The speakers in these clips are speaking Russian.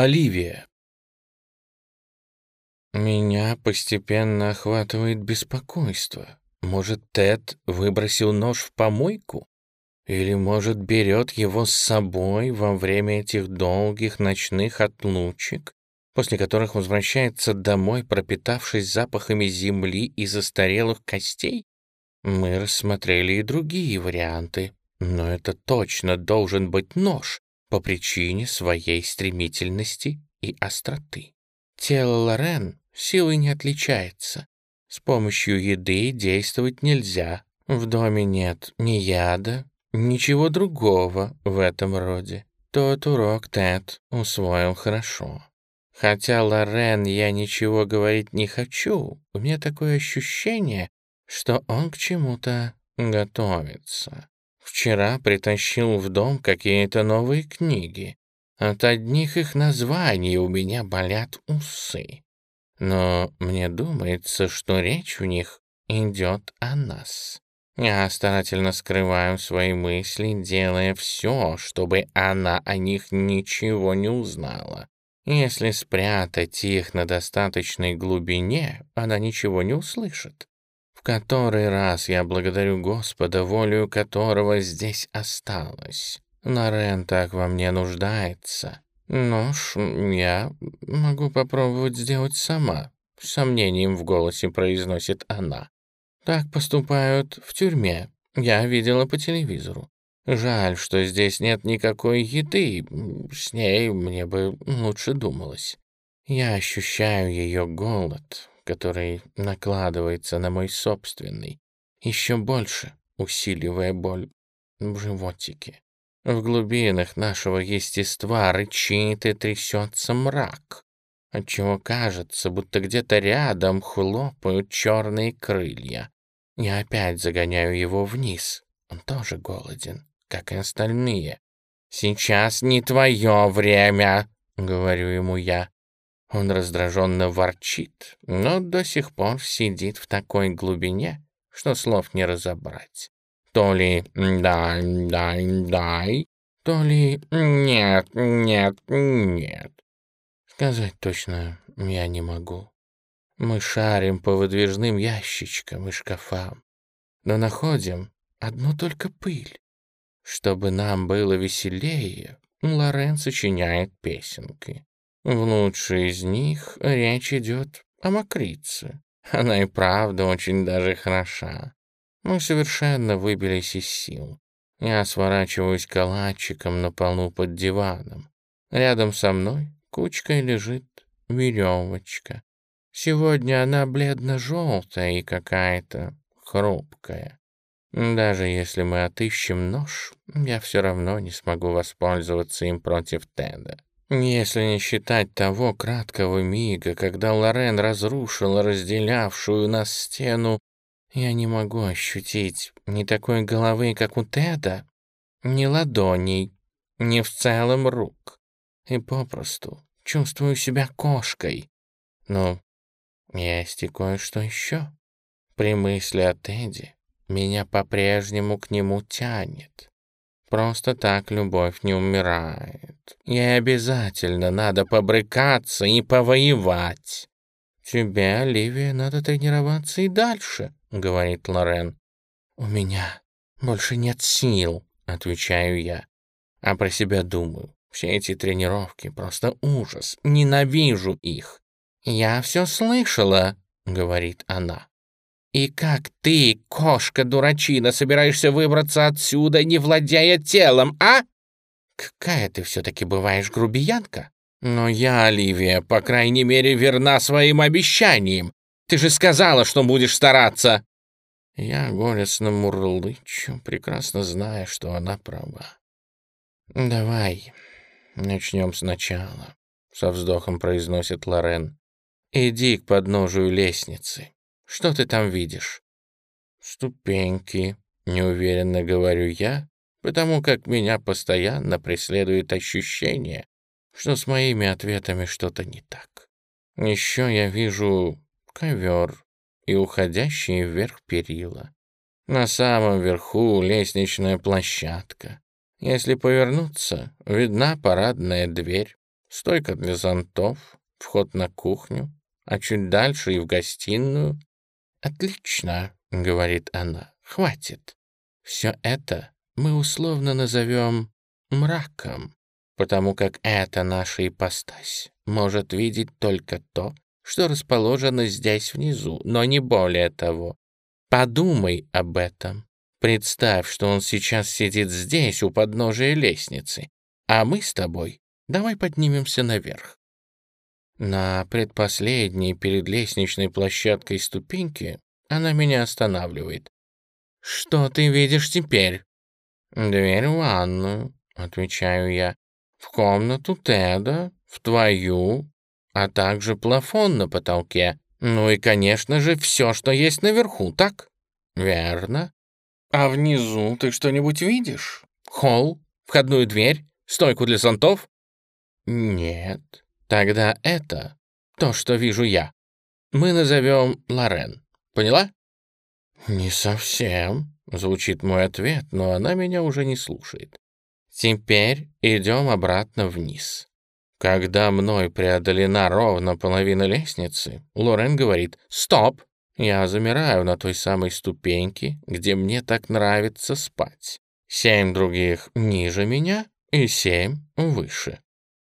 Оливия. Меня постепенно охватывает беспокойство. Может, Тед выбросил нож в помойку? Или, может, берет его с собой во время этих долгих ночных отлучек, после которых возвращается домой, пропитавшись запахами земли и застарелых костей? Мы рассмотрели и другие варианты, но это точно должен быть нож по причине своей стремительности и остроты. Тело Лорен силой не отличается. С помощью еды действовать нельзя. В доме нет ни яда, ничего другого в этом роде. Тот урок Тед усвоил хорошо. Хотя Лорен я ничего говорить не хочу, у меня такое ощущение, что он к чему-то готовится. Вчера притащил в дом какие-то новые книги. От одних их названий у меня болят усы. Но мне думается, что речь у них идет о нас. Я старательно скрываю свои мысли, делая все, чтобы она о них ничего не узнала. Если спрятать их на достаточной глубине, она ничего не услышит. В который раз я благодарю Господа, волю которого здесь осталось. Нарен так во мне нуждается. Ну ж, я могу попробовать сделать сама, с сомнением в голосе произносит она. Так поступают в тюрьме. Я видела по телевизору. Жаль, что здесь нет никакой еды. С ней мне бы лучше думалось. Я ощущаю ее голод, который накладывается на мой собственный, еще больше усиливая боль в животике. В глубинах нашего естества рычит и трясется мрак, отчего кажется, будто где-то рядом хлопают черные крылья. Я опять загоняю его вниз. Он тоже голоден, как и остальные. «Сейчас не твое время», — говорю ему я. Он раздраженно ворчит, но до сих пор сидит в такой глубине, что слов не разобрать. То ли «дай, дай, дай», то ли «нет, нет, нет». Сказать точно я не могу. Мы шарим по выдвижным ящичкам и шкафам, но находим одну только пыль. Чтобы нам было веселее, Лорен сочиняет песенки. В лучшей из них речь идет о мокрице. Она и правда очень даже хороша. Мы совершенно выбились из сил. Я сворачиваюсь калачиком на полу под диваном. Рядом со мной кучкой лежит веревочка. Сегодня она бледно-желтая и какая-то хрупкая. Даже если мы отыщем нож, я все равно не смогу воспользоваться им против Теда. Если не считать того краткого мига, когда Лорен разрушила разделявшую нас стену, я не могу ощутить ни такой головы, как у Теда, ни ладоней, ни в целом рук. И попросту чувствую себя кошкой. Но есть и кое-что еще. При мысли о Теде меня по-прежнему к нему тянет. Просто так любовь не умирает. Ей обязательно надо побрыкаться и повоевать. Тебе, Оливия, надо тренироваться и дальше, говорит Лорен. У меня больше нет сил, отвечаю я. А про себя думаю, все эти тренировки просто ужас, ненавижу их. Я все слышала, говорит она. «И как ты, кошка-дурачина, собираешься выбраться отсюда, не владея телом, а?» «Какая ты все-таки бываешь грубиянка?» «Но я, Оливия, по крайней мере, верна своим обещаниям. Ты же сказала, что будешь стараться!» Я горестно мурлычу, прекрасно зная, что она права. «Давай начнем сначала», — со вздохом произносит Лорен. «Иди к подножию лестницы. Что ты там видишь?» «Ступеньки», — неуверенно говорю я, потому как меня постоянно преследует ощущение, что с моими ответами что-то не так. Еще я вижу ковер и уходящие вверх перила. На самом верху лестничная площадка. Если повернуться, видна парадная дверь. стойка для зонтов, вход на кухню, а чуть дальше и в гостиную. «Отлично», — говорит она, — «хватит. Все это мы условно назовем мраком, потому как эта наша ипостась может видеть только то, что расположено здесь внизу, но не более того. Подумай об этом. Представь, что он сейчас сидит здесь, у подножия лестницы, а мы с тобой давай поднимемся наверх. На предпоследней перед лестничной площадкой ступеньке она меня останавливает. «Что ты видишь теперь?» «Дверь в ванную», — отвечаю я. «В комнату Теда, в твою, а также плафон на потолке. Ну и, конечно же, все, что есть наверху, так?» «Верно. А внизу ты что-нибудь видишь? Холл, входную дверь, стойку для зонтов?» «Нет. Тогда это то, что вижу я. Мы назовем Лорен. Поняла?» «Не совсем», — звучит мой ответ, но она меня уже не слушает. «Теперь идем обратно вниз». Когда мной преодолена ровно половина лестницы, Лорен говорит «Стоп!» Я замираю на той самой ступеньке, где мне так нравится спать. Семь других ниже меня и семь выше.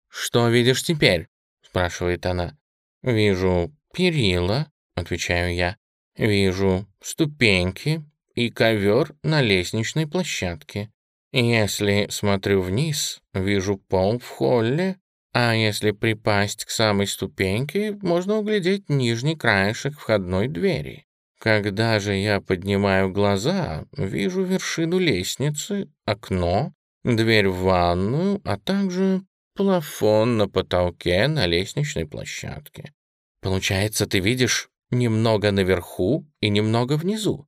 «Что видишь теперь?» — спрашивает она. «Вижу перила», — отвечаю я. «Вижу ступеньки и ковер на лестничной площадке. Если смотрю вниз, вижу пол в холле, а если припасть к самой ступеньке, можно углядеть нижний краешек входной двери. Когда же я поднимаю глаза, вижу вершину лестницы, окно, дверь в ванную, а также плафон на потолке на лестничной площадке. Получается, ты видишь немного наверху и немного внизу.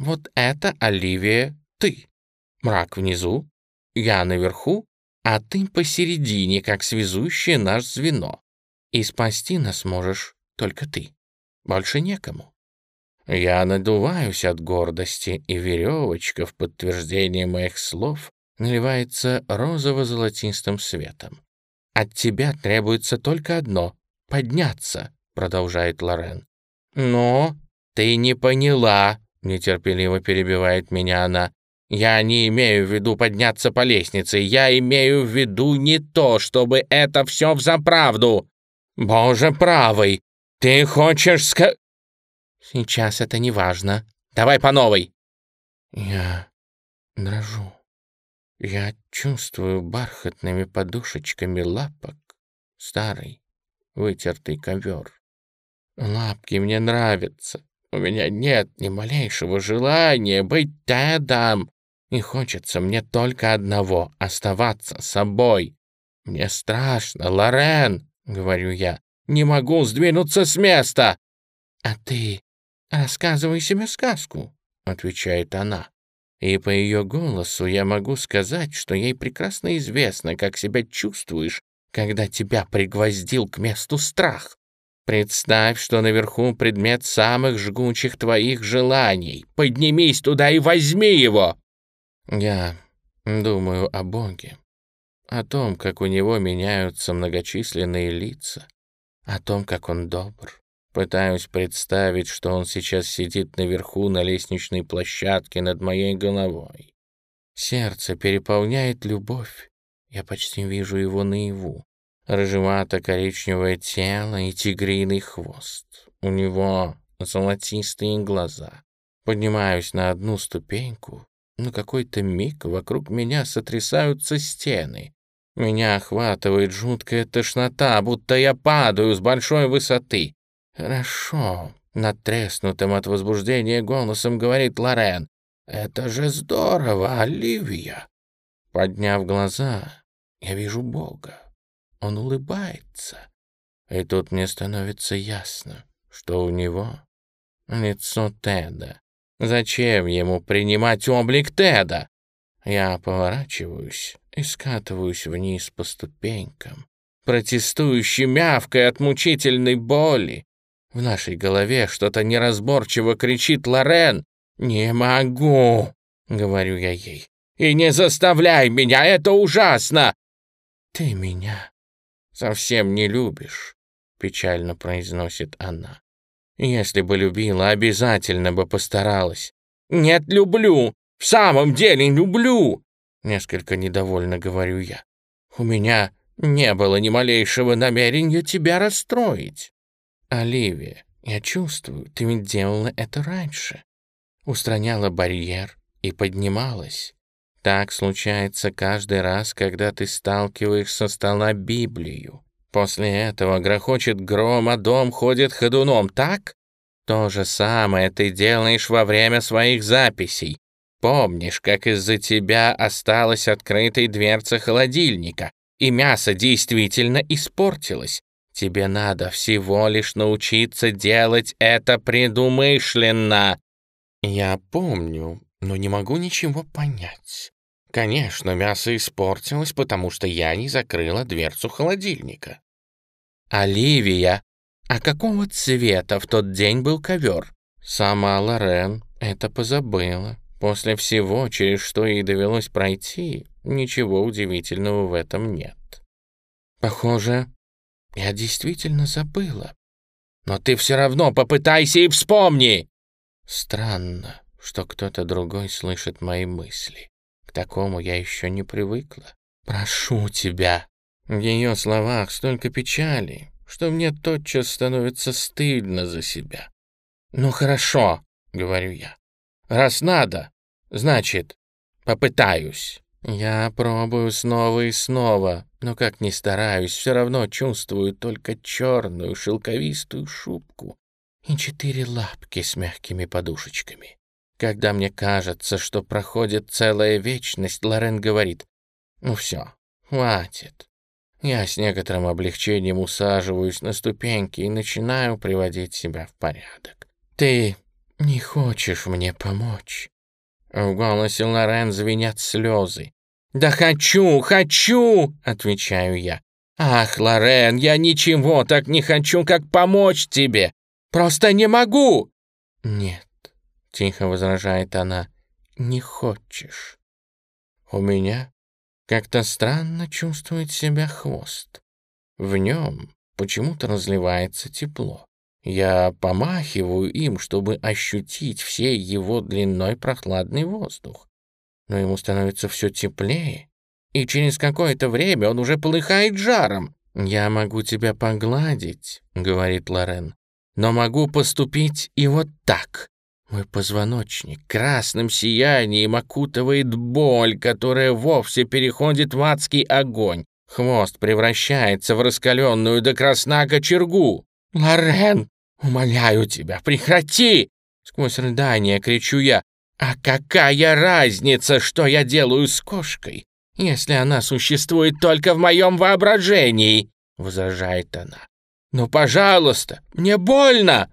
Вот это, Оливия, ты. Мрак внизу, я наверху, а ты посередине, как связующее наш звено. И спасти нас можешь только ты. Больше некому. Я надуваюсь от гордости, и веревочка в подтверждение моих слов наливается розово-золотистым светом. «От тебя требуется только одно — подняться», — продолжает Лорен. «Но ты не поняла», — нетерпеливо перебивает меня она. «Я не имею в виду подняться по лестнице, я имею в виду не то, чтобы это все взаправду. Боже правый, ты хочешь ска...» «Сейчас это не важно. Давай по новой». Я дрожу. Я чувствую бархатными подушечками лапок старый вытертый ковер. Лапки мне нравятся. У меня нет ни малейшего желания быть Тедом. И хочется мне только одного — оставаться собой. Мне страшно, Лорен, — говорю я. Не могу сдвинуться с места. А ты рассказывай себе сказку, — отвечает она и по ее голосу я могу сказать, что ей прекрасно известно, как себя чувствуешь, когда тебя пригвоздил к месту страх. Представь, что наверху предмет самых жгучих твоих желаний. Поднимись туда и возьми его. Я думаю о Боге, о том, как у него меняются многочисленные лица, о том, как он добр, Пытаюсь представить, что он сейчас сидит наверху на лестничной площадке над моей головой. Сердце переполняет любовь. Я почти вижу его наяву. Рыжевато-коричневое тело и тигриный хвост. У него золотистые глаза. Поднимаюсь на одну ступеньку. На какой-то миг вокруг меня сотрясаются стены. Меня охватывает жуткая тошнота, будто я падаю с большой высоты. «Хорошо», — надтреснутым от возбуждения голосом говорит Лорен. «Это же здорово, Оливия!» Подняв глаза, я вижу Бога. Он улыбается. И тут мне становится ясно, что у него лицо Теда. Зачем ему принимать облик Теда? Я поворачиваюсь и скатываюсь вниз по ступенькам, протестующий мявкой от мучительной боли, в нашей голове что-то неразборчиво кричит Лорен. «Не могу», — говорю я ей. «И не заставляй меня, это ужасно!» «Ты меня совсем не любишь», — печально произносит она. «Если бы любила, обязательно бы постаралась». «Нет, люблю! В самом деле люблю!» Несколько недовольно говорю я. «У меня не было ни малейшего намерения тебя расстроить». «Оливия, я чувствую, ты ведь делала это раньше. Устраняла барьер и поднималась. Так случается каждый раз, когда ты сталкиваешь со стола Библию. После этого грохочет гром, а дом ходит ходуном, так? То же самое ты делаешь во время своих записей. Помнишь, как из-за тебя осталась открытой дверца холодильника, и мясо действительно испортилось? Тебе надо всего лишь научиться делать это предумышленно. Я помню, но не могу ничего понять. Конечно, мясо испортилось, потому что я не закрыла дверцу холодильника. Оливия, а какого цвета в тот день был ковер? Сама Лорен это позабыла. После всего, через что ей довелось пройти, ничего удивительного в этом нет. Похоже, я действительно забыла. Но ты все равно попытайся и вспомни! Странно что кто-то другой слышит мои мысли. К такому я еще не привыкла. Прошу тебя. В ее словах столько печали, что мне тотчас становится стыдно за себя. Ну хорошо, говорю я. Раз надо, значит, попытаюсь. Я пробую снова и снова, но как ни стараюсь, все равно чувствую только черную шелковистую шубку и четыре лапки с мягкими подушечками. Когда мне кажется, что проходит целая вечность, Лорен говорит, «Ну все, хватит». Я с некоторым облегчением усаживаюсь на ступеньки и начинаю приводить себя в порядок. «Ты не хочешь мне помочь?» В голосе Лорен звенят слезы. «Да хочу, хочу!» — отвечаю я. «Ах, Лорен, я ничего так не хочу, как помочь тебе! Просто не могу!» «Нет, — тихо возражает она, — «не хочешь». У меня как-то странно чувствует себя хвост. В нем почему-то разливается тепло. Я помахиваю им, чтобы ощутить всей его длиной прохладный воздух. Но ему становится все теплее, и через какое-то время он уже полыхает жаром. «Я могу тебя погладить», — говорит Лорен, «но могу поступить и вот так. Мой позвоночник красным сиянием окутывает боль, которая вовсе переходит в адский огонь. Хвост превращается в раскаленную до красна кочергу. «Лорен, умоляю тебя, прекрати!» Сквозь рыдание кричу я. «А какая разница, что я делаю с кошкой, если она существует только в моем воображении?» Возражает она. «Ну, пожалуйста, мне больно!»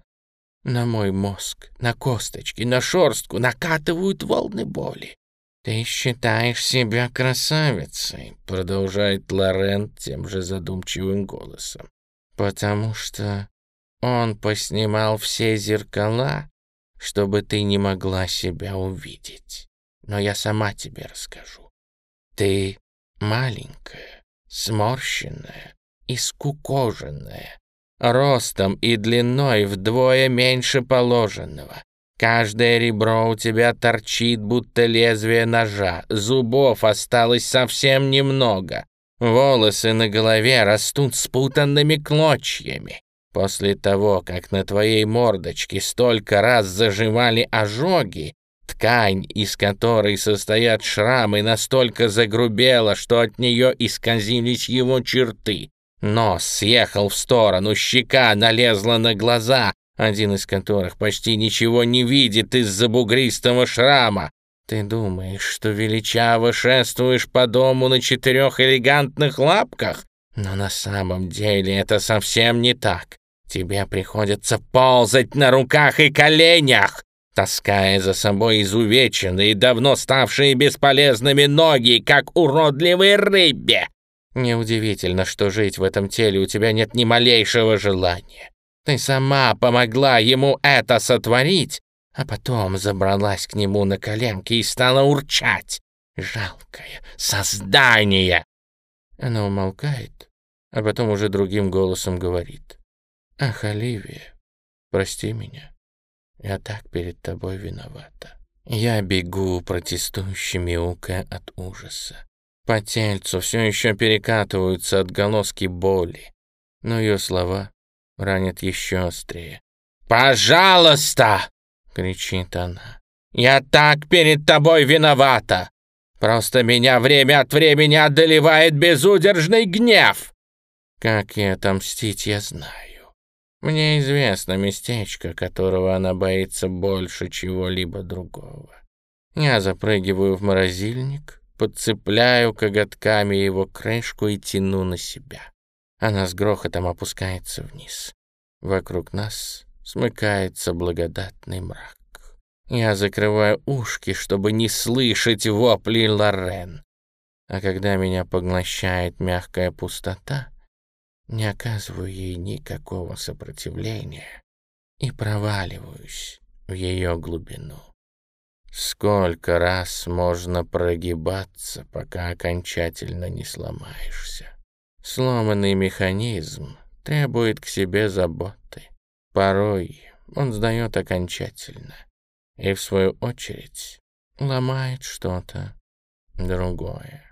На мой мозг, на косточки, на шорстку накатывают волны боли. «Ты считаешь себя красавицей», — продолжает Лорен тем же задумчивым голосом. «Потому что он поснимал все зеркала, чтобы ты не могла себя увидеть. Но я сама тебе расскажу. Ты маленькая, сморщенная и скукоженная, ростом и длиной вдвое меньше положенного. Каждое ребро у тебя торчит, будто лезвие ножа, зубов осталось совсем немного. Волосы на голове растут спутанными клочьями. После того, как на твоей мордочке столько раз заживали ожоги, ткань, из которой состоят шрамы, настолько загрубела, что от нее исказились его черты. Нос съехал в сторону, щека налезла на глаза, один из которых почти ничего не видит из-за бугристого шрама. Ты думаешь, что величаво шествуешь по дому на четырех элегантных лапках? Но на самом деле это совсем не так. Тебе приходится ползать на руках и коленях, таская за собой изувеченные, давно ставшие бесполезными ноги, как уродливой рыбе. Неудивительно, что жить в этом теле у тебя нет ни малейшего желания. Ты сама помогла ему это сотворить, а потом забралась к нему на коленки и стала урчать. Жалкое создание!» Она умолкает а потом уже другим голосом говорит. «Ах, Оливия, прости меня. Я так перед тобой виновата». Я бегу, протестующе мяукая от ужаса. По тельцу все еще перекатываются отголоски боли, но ее слова ранят еще острее. «Пожалуйста!» — кричит она. «Я так перед тобой виновата! Просто меня время от времени одолевает безудержный гнев!» Как ей отомстить, я знаю. Мне известно местечко, которого она боится больше чего-либо другого. Я запрыгиваю в морозильник, подцепляю коготками его крышку и тяну на себя. Она с грохотом опускается вниз. Вокруг нас смыкается благодатный мрак. Я закрываю ушки, чтобы не слышать вопли Лорен. А когда меня поглощает мягкая пустота, не оказываю ей никакого сопротивления и проваливаюсь в ее глубину. Сколько раз можно прогибаться, пока окончательно не сломаешься? Сломанный механизм требует к себе заботы. Порой он сдает окончательно и, в свою очередь, ломает что-то другое.